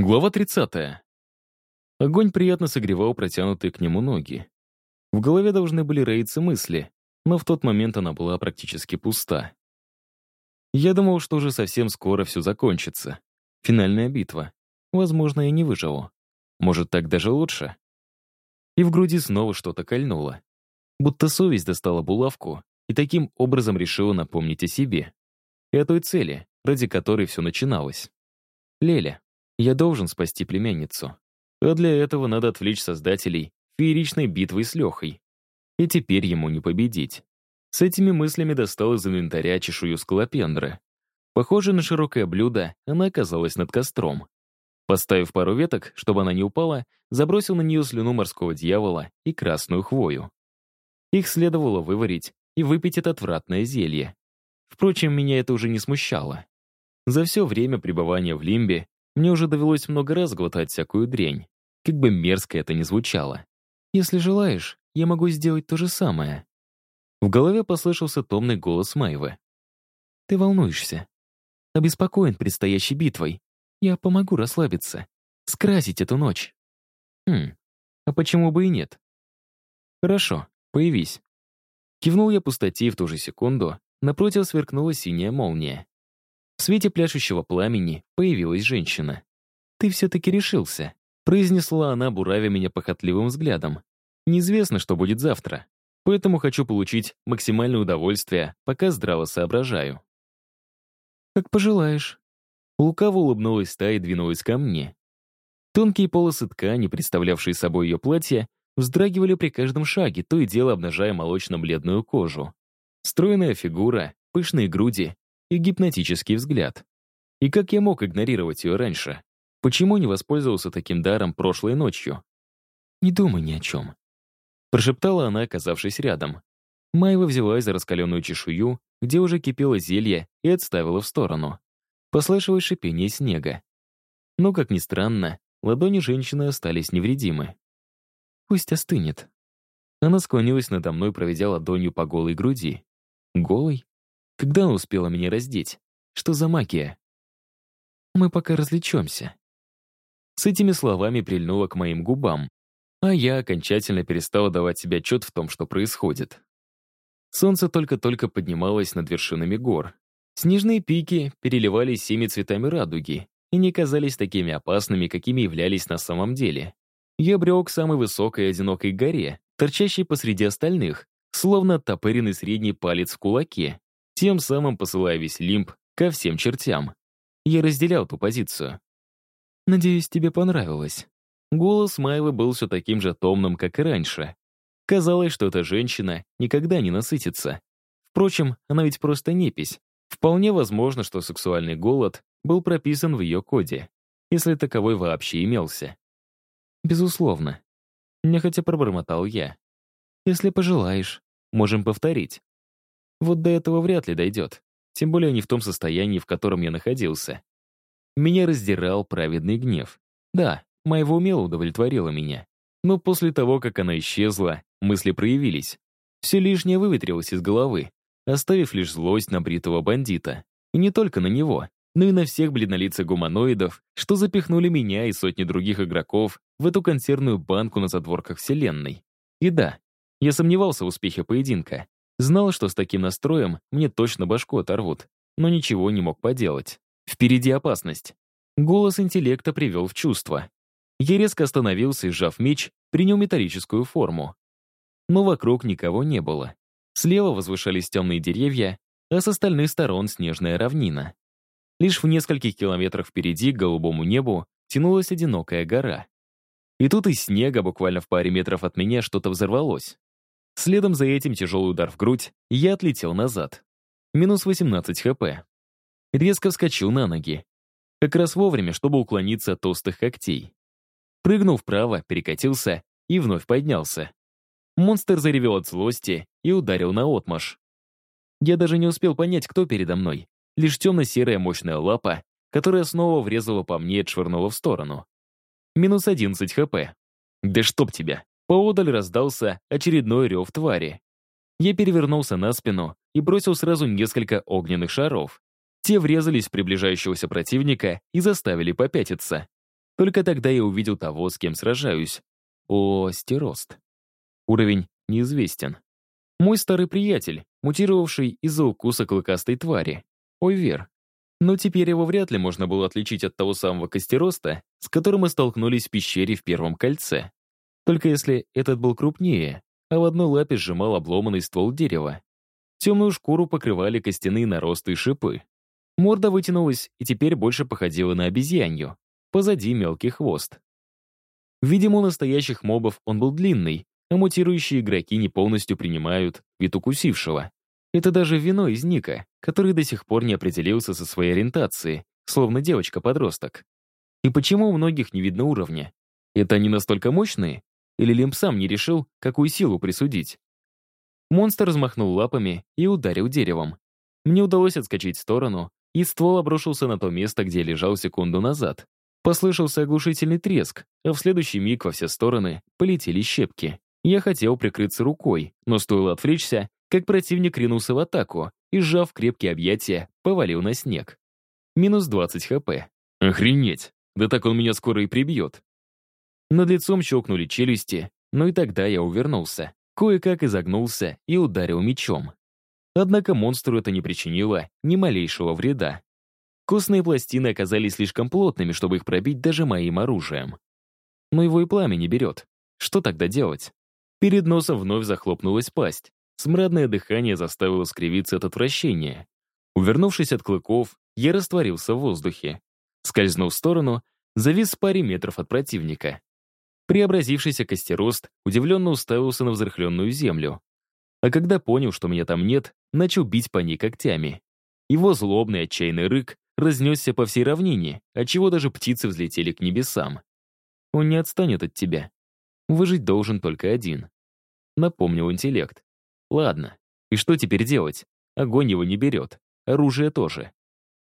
Глава 30. Огонь приятно согревал протянутые к нему ноги. В голове должны были роиться мысли, но в тот момент она была практически пуста. Я думал, что уже совсем скоро все закончится. Финальная битва. Возможно, я не выживу. Может, так даже лучше? И в груди снова что-то кольнуло. Будто совесть достала булавку и таким образом решила напомнить о себе. И о той цели, ради которой все начиналось. Леля. Я должен спасти племянницу. А для этого надо отвлечь создателей фееричной битвой с Лехой. И теперь ему не победить. С этими мыслями достал из инвентаря чешую скалопендры. Похоже на широкое блюдо, она оказалась над костром. Поставив пару веток, чтобы она не упала, забросил на нее слюну морского дьявола и красную хвою. Их следовало выварить и выпить это отвратное зелье. Впрочем, меня это уже не смущало. За все время пребывания в Лимбе мне уже довелось много раз глотать всякую дрянь, как бы мерзко это ни звучало. Если желаешь, я могу сделать то же самое. В голове послышался томный голос Майвы. Ты волнуешься. Обеспокоен предстоящей битвой. Я помогу расслабиться. Скрасить эту ночь. Хм, а почему бы и нет? Хорошо, появись. Кивнул я пустоте, и в ту же секунду напротив сверкнула синяя молния. В свете пляшущего пламени появилась женщина. «Ты все-таки решился», — произнесла она, буравя меня похотливым взглядом. «Неизвестно, что будет завтра, поэтому хочу получить максимальное удовольствие, пока здраво соображаю». «Как пожелаешь». Лукаво улыбнулась та и двинулась ко мне. Тонкие полосы ткани, представлявшие собой ее платье, вздрагивали при каждом шаге, то и дело обнажая молочно-бледную кожу. Стройная фигура, пышные груди и гипнотический взгляд. И как я мог игнорировать ее раньше? Почему не воспользовался таким даром прошлой ночью? «Не думай ни о чем», — прошептала она, оказавшись рядом. Майва взялась за раскаленную чешую, где уже кипело зелье, и отставила в сторону. Послышалось шипение снега. Но, как ни странно, ладони женщины остались невредимы. «Пусть остынет». Она склонилась надо мной, проведя ладонью по голой груди. Голой? Когда успела меня раздеть? Что за магия? Мы пока развлечемся. С этими словами прильнула к моим губам, а я окончательно перестала давать себе отчет в том, что происходит. Солнце только-только поднималось над вершинами гор. Снежные пики переливались всеми цветами радуги и не казались такими опасными, какими являлись на самом деле. Я брел к самой высокой одинокой горе, торчащей посреди остальных, словно оттопыренный средний палец в кулаке тем самым посылая весь лимб ко всем чертям. Я разделял ту позицию. «Надеюсь, тебе понравилось». Голос Маевы был все таким же томным, как и раньше. Казалось, что эта женщина никогда не насытится. Впрочем, она ведь просто непись. Вполне возможно, что сексуальный голод был прописан в ее коде, если таковой вообще имелся. Безусловно. Нехотя пробормотал я. Если пожелаешь, можем повторить. Вот до этого вряд ли дойдет. Тем более не в том состоянии, в котором я находился. Меня раздирал праведный гнев. Да, моего умело удовлетворила меня. Но после того, как она исчезла, мысли проявились. Все лишнее выветрилось из головы, оставив лишь злость на бритого бандита. И не только на него, но и на всех бледнолицых гуманоидов, что запихнули меня и сотни других игроков в эту консервную банку на задворках Вселенной. И да, я сомневался в успехе поединка, Знал, что с таким настроем мне точно башку оторвут, но ничего не мог поделать. Впереди опасность. Голос интеллекта привел в чувство. Я резко остановился и, сжав меч, принял металлическую форму. Но вокруг никого не было. Слева возвышались темные деревья, а с остальных сторон снежная равнина. Лишь в нескольких километрах впереди к голубому небу тянулась одинокая гора. И тут из снега, буквально в паре метров от меня, что-то взорвалось. Следом за этим тяжелый удар в грудь, и я отлетел назад. Минус 18 хп. Резко вскочил на ноги. Как раз вовремя, чтобы уклониться от толстых когтей. Прыгнул вправо, перекатился и вновь поднялся. Монстр заревел от злости и ударил на отмаш. Я даже не успел понять, кто передо мной. Лишь темно-серая мощная лапа, которая снова врезала по мне и отшвырнула в сторону. Минус 11 хп. Да чтоб тебя. Поодаль раздался очередной рев твари. Я перевернулся на спину и бросил сразу несколько огненных шаров. Те врезались в приближающегося противника и заставили попятиться. Только тогда я увидел того, с кем сражаюсь. О, стерост. Уровень неизвестен. Мой старый приятель, мутировавший из-за укуса клыкастой твари. Ой, Вер. Но теперь его вряд ли можно было отличить от того самого костероста, с которым мы столкнулись в пещере в первом кольце. Только если этот был крупнее, а в одной лапе сжимал обломанный ствол дерева. Темную шкуру покрывали костяные наросты и шипы. Морда вытянулась и теперь больше походила на обезьянью. Позади мелкий хвост. Видимо, у настоящих мобов он был длинный, а мутирующие игроки не полностью принимают вид укусившего. Это даже вино из Ника, который до сих пор не определился со своей ориентацией, словно девочка-подросток. И почему у многих не видно уровня? Это они настолько мощные? Или Лимп сам не решил, какую силу присудить? Монстр размахнул лапами и ударил деревом. Мне удалось отскочить в сторону, и ствол обрушился на то место, где лежал секунду назад. Послышался оглушительный треск, а в следующий миг во все стороны полетели щепки. Я хотел прикрыться рукой, но стоило отвлечься, как противник ринулся в атаку и, сжав крепкие объятия, повалил на снег. Минус 20 хп. Охренеть! Да так он меня скоро и прибьет. Над лицом щелкнули челюсти, но и тогда я увернулся. Кое-как изогнулся и ударил мечом. Однако монстру это не причинило ни малейшего вреда. Костные пластины оказались слишком плотными, чтобы их пробить даже моим оружием. Но его и пламя не берет. Что тогда делать? Перед носом вновь захлопнулась пасть. Смрадное дыхание заставило скривиться от отвращения. Увернувшись от клыков, я растворился в воздухе. Скользнув в сторону, завис в паре метров от противника. Преобразившийся костерост удивленно уставился на взрыхленную землю. А когда понял, что меня там нет, начал бить по ней когтями. Его злобный отчаянный рык разнесся по всей равнине, отчего даже птицы взлетели к небесам. Он не отстанет от тебя. Выжить должен только один. Напомнил интеллект. Ладно, и что теперь делать? Огонь его не берет. Оружие тоже.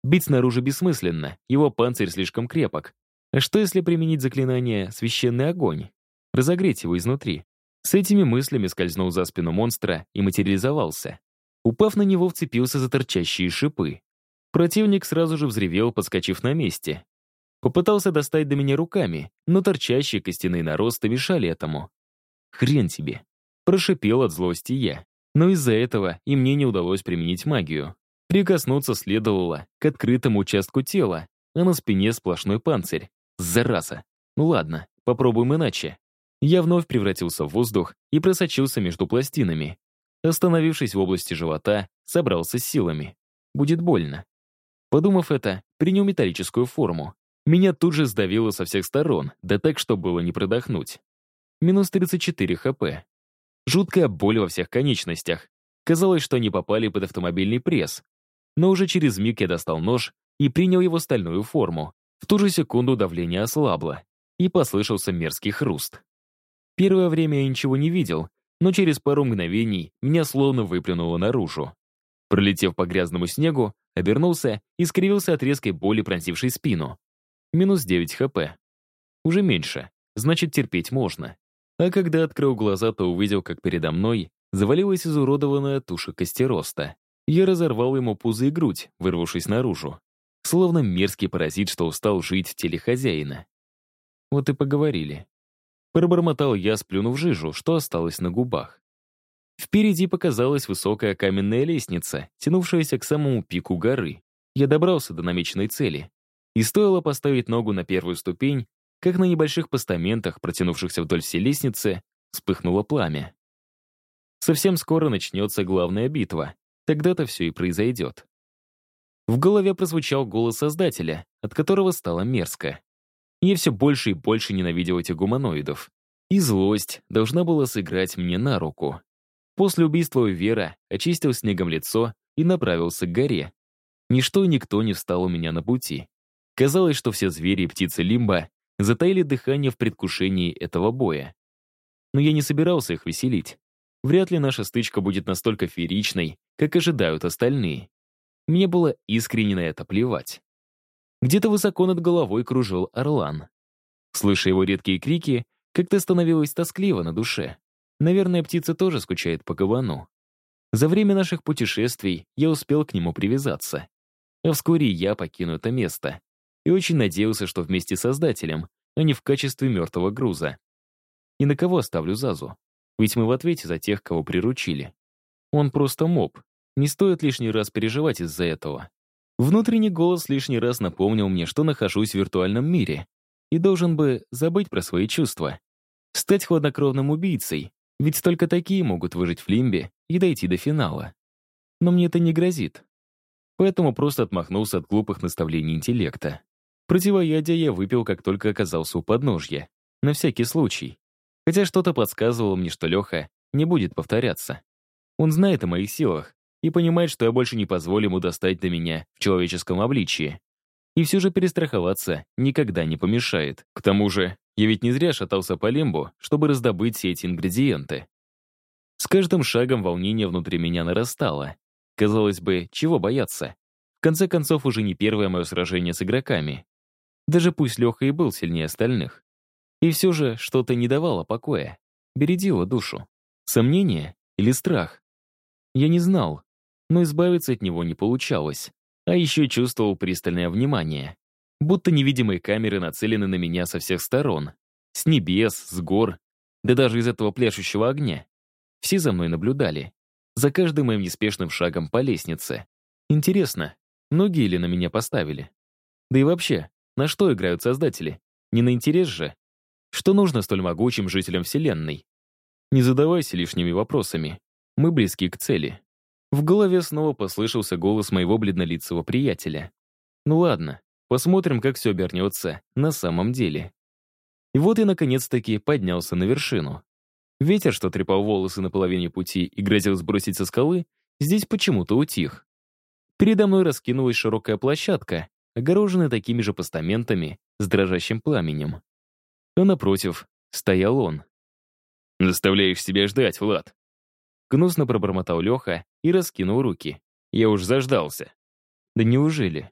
Бить снаружи бессмысленно, его панцирь слишком крепок, а что, если применить заклинание «Священный огонь»? Разогреть его изнутри. С этими мыслями скользнул за спину монстра и материализовался. Упав на него, вцепился за торчащие шипы. Противник сразу же взревел, подскочив на месте. Попытался достать до меня руками, но торчащие костяные наросты мешали этому. «Хрен тебе!» Прошипел от злости я. Но из-за этого и мне не удалось применить магию. Прикоснуться следовало к открытому участку тела, а на спине сплошной панцирь. Зараза. Ну ладно, попробуем иначе. Я вновь превратился в воздух и просочился между пластинами. Остановившись в области живота, собрался с силами. Будет больно. Подумав это, принял металлическую форму. Меня тут же сдавило со всех сторон, да так, что было не продохнуть. Минус 34 хп. Жуткая боль во всех конечностях. Казалось, что они попали под автомобильный пресс. Но уже через миг я достал нож и принял его стальную форму. В ту же секунду давление ослабло, и послышался мерзкий хруст. Первое время я ничего не видел, но через пару мгновений меня словно выплюнуло наружу. Пролетев по грязному снегу, обернулся и скривился от резкой боли, пронзившей спину. Минус 9 хп. Уже меньше, значит, терпеть можно. А когда открыл глаза, то увидел, как передо мной завалилась изуродованная туша костероста. Я разорвал ему пузо и грудь, вырвавшись наружу словно мерзкий паразит, что устал жить в теле хозяина. Вот и поговорили. Пробормотал я, сплюнув жижу, что осталось на губах. Впереди показалась высокая каменная лестница, тянувшаяся к самому пику горы. Я добрался до намеченной цели. И стоило поставить ногу на первую ступень, как на небольших постаментах, протянувшихся вдоль всей лестницы, вспыхнуло пламя. Совсем скоро начнется главная битва. Тогда-то все и произойдет. В голове прозвучал голос Создателя, от которого стало мерзко. Я все больше и больше ненавидел этих гуманоидов. И злость должна была сыграть мне на руку. После убийства Вера очистил снегом лицо и направился к горе. Ничто и никто не встал у меня на пути. Казалось, что все звери и птицы Лимба затаили дыхание в предвкушении этого боя. Но я не собирался их веселить. Вряд ли наша стычка будет настолько фееричной, как ожидают остальные. Мне было искренне на это плевать. Где-то высоко над головой кружил орлан. Слыша его редкие крики, как-то становилось тоскливо на душе. Наверное, птица тоже скучает по кабану. За время наших путешествий я успел к нему привязаться. А вскоре я покину это место. И очень надеялся, что вместе с Создателем а не в качестве мертвого груза. И на кого оставлю Зазу? Ведь мы в ответе за тех, кого приручили. Он просто моб. Не стоит лишний раз переживать из-за этого. Внутренний голос лишний раз напомнил мне, что нахожусь в виртуальном мире и должен бы забыть про свои чувства. Стать хладнокровным убийцей, ведь только такие могут выжить в лимбе и дойти до финала. Но мне это не грозит. Поэтому просто отмахнулся от глупых наставлений интеллекта. Противоядие я выпил, как только оказался у подножья. На всякий случай. Хотя что-то подсказывало мне, что Леха не будет повторяться. Он знает о моих силах и понимает, что я больше не позволю ему достать до меня в человеческом обличии. И все же перестраховаться никогда не помешает. К тому же, я ведь не зря шатался по лимбу, чтобы раздобыть все эти ингредиенты. С каждым шагом волнение внутри меня нарастало. Казалось бы, чего бояться? В конце концов, уже не первое мое сражение с игроками. Даже пусть Леха и был сильнее остальных. И все же что-то не давало покоя, бередило душу. Сомнение или страх? Я не знал, но избавиться от него не получалось. А еще чувствовал пристальное внимание. Будто невидимые камеры нацелены на меня со всех сторон. С небес, с гор, да даже из этого пляшущего огня. Все за мной наблюдали. За каждым моим неспешным шагом по лестнице. Интересно, ноги ли на меня поставили? Да и вообще, на что играют создатели? Не на интерес же? Что нужно столь могучим жителям Вселенной? Не задавайся лишними вопросами. Мы близки к цели. В голове снова послышался голос моего бледнолицего приятеля. Ну ладно, посмотрим, как все обернется на самом деле. И вот я наконец-таки поднялся на вершину. Ветер, что трепал волосы на половине пути и грозил сбросить со скалы, здесь почему-то утих. Передо мной раскинулась широкая площадка, огороженная такими же постаментами с дрожащим пламенем. А напротив стоял он. «Заставляешь себя ждать, Влад», Гнусно пробормотал Леха и раскинул руки. Я уж заждался. Да неужели?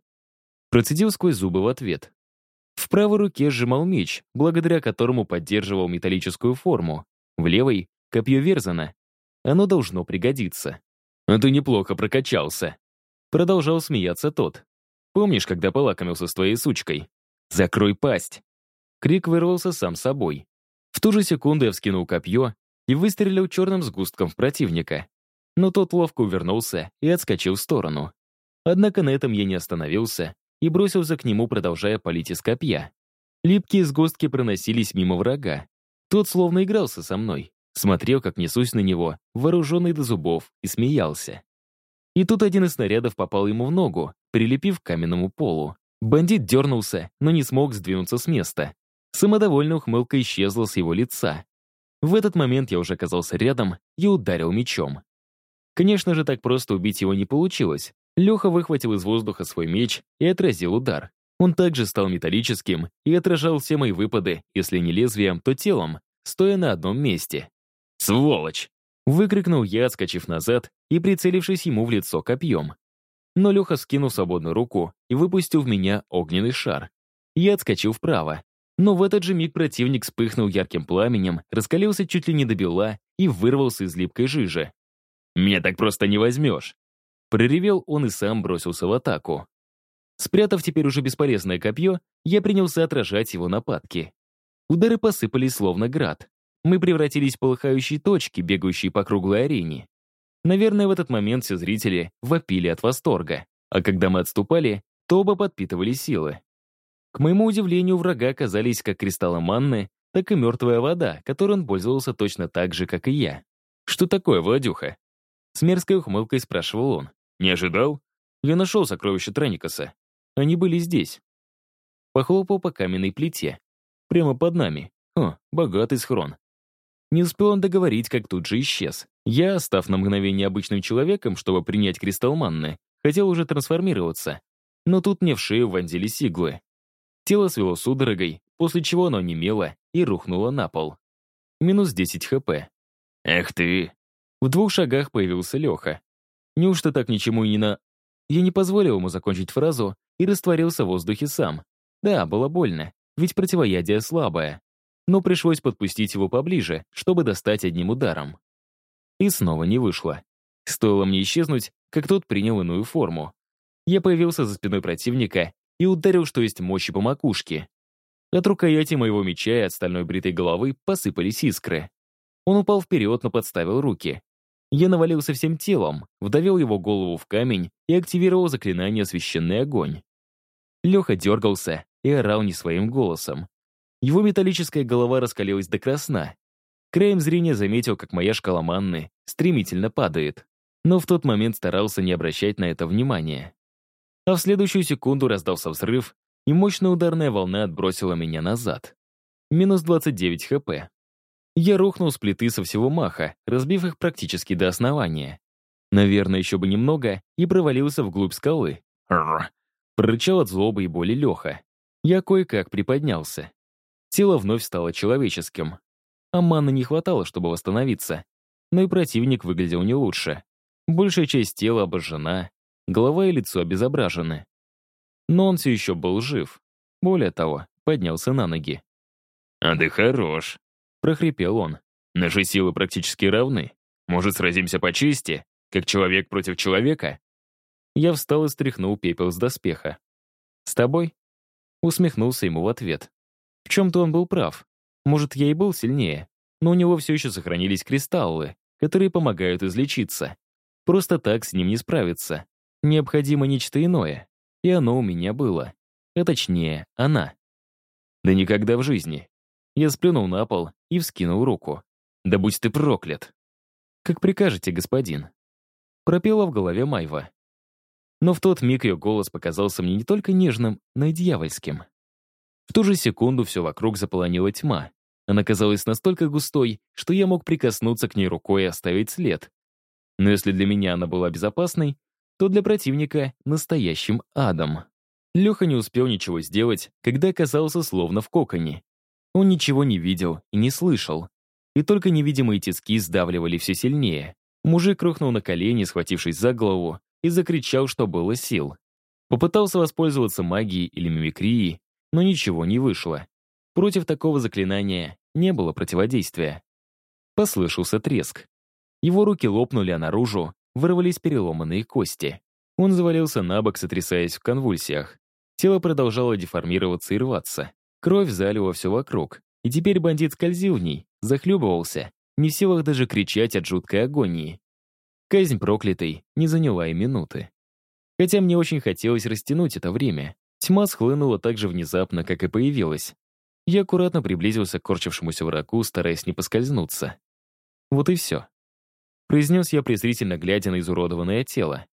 Процедил сквозь зубы в ответ. В правой руке сжимал меч, благодаря которому поддерживал металлическую форму. В левой — копье Верзана. Оно должно пригодиться. «А ты неплохо прокачался». Продолжал смеяться тот. «Помнишь, когда полакомился с твоей сучкой? Закрой пасть!» Крик вырвался сам собой. В ту же секунду я вскинул копье и выстрелил черным сгустком в противника. Но тот ловко увернулся и отскочил в сторону. Однако на этом я не остановился и бросился к нему, продолжая палить из копья. Липкие сгустки проносились мимо врага. Тот словно игрался со мной, смотрел, как несусь на него, вооруженный до зубов, и смеялся. И тут один из снарядов попал ему в ногу, прилепив к каменному полу. Бандит дернулся, но не смог сдвинуться с места. Самодовольная ухмылка исчезла с его лица. В этот момент я уже оказался рядом и ударил мечом. Конечно же, так просто убить его не получилось. Леха выхватил из воздуха свой меч и отразил удар. Он также стал металлическим и отражал все мои выпады, если не лезвием, то телом, стоя на одном месте. «Сволочь!» — выкрикнул я, отскочив назад и прицелившись ему в лицо копьем. Но Леха скинул свободную руку и выпустил в меня огненный шар. Я отскочил вправо, но в этот же миг противник вспыхнул ярким пламенем, раскалился чуть ли не до бела и вырвался из липкой жижи. «Меня так просто не возьмешь!» Проревел он и сам бросился в атаку. Спрятав теперь уже бесполезное копье, я принялся отражать его нападки. Удары посыпались словно град. Мы превратились в полыхающие точки, бегающие по круглой арене. Наверное, в этот момент все зрители вопили от восторга. А когда мы отступали, то оба подпитывали силы. К моему удивлению, врага оказались как кристаллы манны, так и мертвая вода, которой он пользовался точно так же, как и я. «Что такое, Владюха?» С мерзкой ухмылкой спрашивал он. «Не ожидал?» Я нашел сокровища Треникаса. Они были здесь. Похлопал по каменной плите. Прямо под нами. О, богатый схрон. Не успел он договорить, как тут же исчез. Я, став на мгновение обычным человеком, чтобы принять кристалл манны, хотел уже трансформироваться. Но тут мне в шею вонзились иглы. Тело свело судорогой, после чего оно немело и рухнуло на пол. Минус 10 хп. «Эх ты!» В двух шагах появился Леха. Неужто так ничему и не на... Я не позволил ему закончить фразу и растворился в воздухе сам. Да, было больно, ведь противоядие слабое. Но пришлось подпустить его поближе, чтобы достать одним ударом. И снова не вышло. Стоило мне исчезнуть, как тот принял иную форму. Я появился за спиной противника и ударил, что есть мощи по макушке. От рукояти моего меча и от стальной бритой головы посыпались искры. Он упал вперед, но подставил руки. Я навалился всем телом, вдавил его голову в камень и активировал заклинание «Священный огонь». Леха дергался и орал не своим голосом. Его металлическая голова раскалилась до красна. Краем зрения заметил, как моя шкала манны стремительно падает. Но в тот момент старался не обращать на это внимания. А в следующую секунду раздался взрыв, и мощная ударная волна отбросила меня назад. Минус 29 хп. Я рухнул с плиты со всего маха, разбив их практически до основания. Наверное, еще бы немного, и провалился вглубь скалы. Рр. Прорычал от злобы и боли Леха. Я кое-как приподнялся. Тело вновь стало человеческим. А маны не хватало, чтобы восстановиться. Но и противник выглядел не лучше. Большая часть тела обожжена, голова и лицо обезображены. Но он все еще был жив. Более того, поднялся на ноги. «А ты хорош», — прохрипел он. «Наши силы практически равны. Может, сразимся по чести, как человек против человека?» Я встал и стряхнул пепел с доспеха. «С тобой?» Усмехнулся ему в ответ. В чем-то он был прав. Может, я и был сильнее, но у него все еще сохранились кристаллы, которые помогают излечиться. Просто так с ним не справиться. Необходимо нечто иное. И оно у меня было. А точнее, она. Да никогда в жизни. Я сплюнул на пол и вскинул руку. «Да будь ты проклят!» «Как прикажете, господин?» Пропела в голове Майва. Но в тот миг ее голос показался мне не только нежным, но и дьявольским. В ту же секунду все вокруг заполонила тьма. Она казалась настолько густой, что я мог прикоснуться к ней рукой и оставить след. Но если для меня она была безопасной, то для противника — настоящим адом. Леха не успел ничего сделать, когда оказался словно в коконе. Он ничего не видел и не слышал. И только невидимые тиски сдавливали все сильнее. Мужик рухнул на колени, схватившись за голову, и закричал, что было сил. Попытался воспользоваться магией или мимикрией, но ничего не вышло. Против такого заклинания не было противодействия. Послышался треск. Его руки лопнули, а наружу вырвались переломанные кости. Он завалился на бок, сотрясаясь в конвульсиях. Тело продолжало деформироваться и рваться. Кровь залила все вокруг. И теперь бандит скользил в ней, захлебывался, не в силах даже кричать от жуткой агонии. Казнь проклятой не заняла и минуты. Хотя мне очень хотелось растянуть это время. Тьма схлынула так же внезапно, как и появилась. Я аккуратно приблизился к корчившемуся врагу, стараясь не поскользнуться. Вот и все. Произнес я презрительно, глядя на изуродованное тело.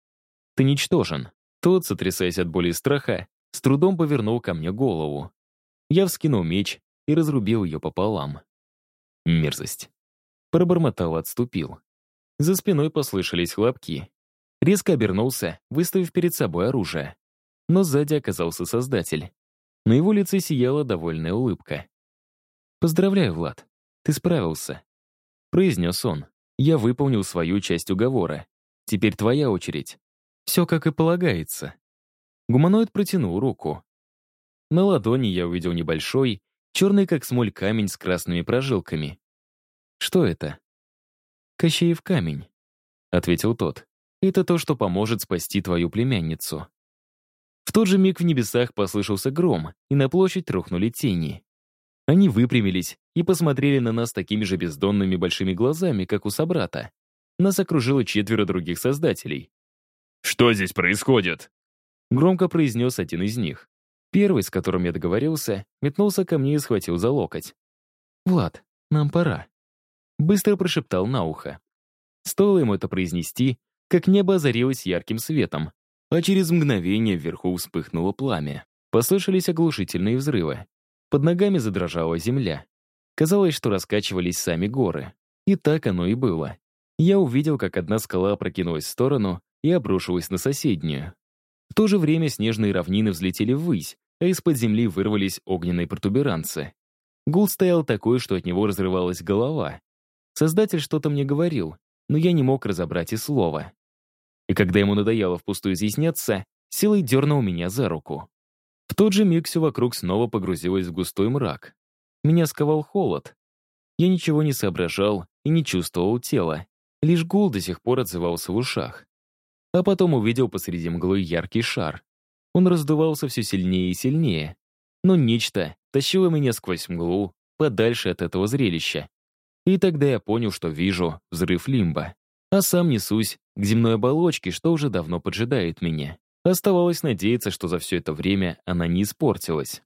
«Ты ничтожен». Тот, сотрясаясь от боли и страха, с трудом повернул ко мне голову. Я вскинул меч и разрубил ее пополам. Мерзость. Пробормотал, отступил. За спиной послышались хлопки. Резко обернулся, выставив перед собой оружие. Но сзади оказался создатель. На его лице сияла довольная улыбка. «Поздравляю, Влад, ты справился», — произнес он. Я выполнил свою часть уговора. Теперь твоя очередь. Все как и полагается. Гуманоид протянул руку. На ладони я увидел небольшой, черный как смоль камень с красными прожилками. Что это? Кощеев камень, ответил тот. Это то, что поможет спасти твою племянницу. В тот же миг в небесах послышался гром, и на площадь рухнули тени. Они выпрямились и посмотрели на нас такими же бездонными большими глазами, как у собрата. Нас окружило четверо других создателей. «Что здесь происходит?» Громко произнес один из них. Первый, с которым я договорился, метнулся ко мне и схватил за локоть. «Влад, нам пора», — быстро прошептал на ухо. Стоило ему это произнести, как небо озарилось ярким светом, а через мгновение вверху вспыхнуло пламя. Послышались оглушительные взрывы. Под ногами задрожала земля. Казалось, что раскачивались сами горы. И так оно и было. Я увидел, как одна скала опрокинулась в сторону и обрушилась на соседнюю. В то же время снежные равнины взлетели ввысь, а из-под земли вырвались огненные протуберанцы. Гул стоял такой, что от него разрывалась голова. Создатель что-то мне говорил, но я не мог разобрать и слова. И когда ему надоело впустую изъясняться, силой дернул меня за руку. В тот же миг все вокруг снова погрузилось в густой мрак. Меня сковал холод. Я ничего не соображал и не чувствовал тела. Лишь гул до сих пор отзывался в ушах. А потом увидел посреди мглы яркий шар. Он раздувался все сильнее и сильнее. но нечто тащило меня сквозь мглу, подальше от этого зрелища. И тогда я понял, что вижу взрыв лимба. А сам несусь к земной оболочке, что уже давно поджидает меня. Оставалось надеяться, что за все это время она не испортилась.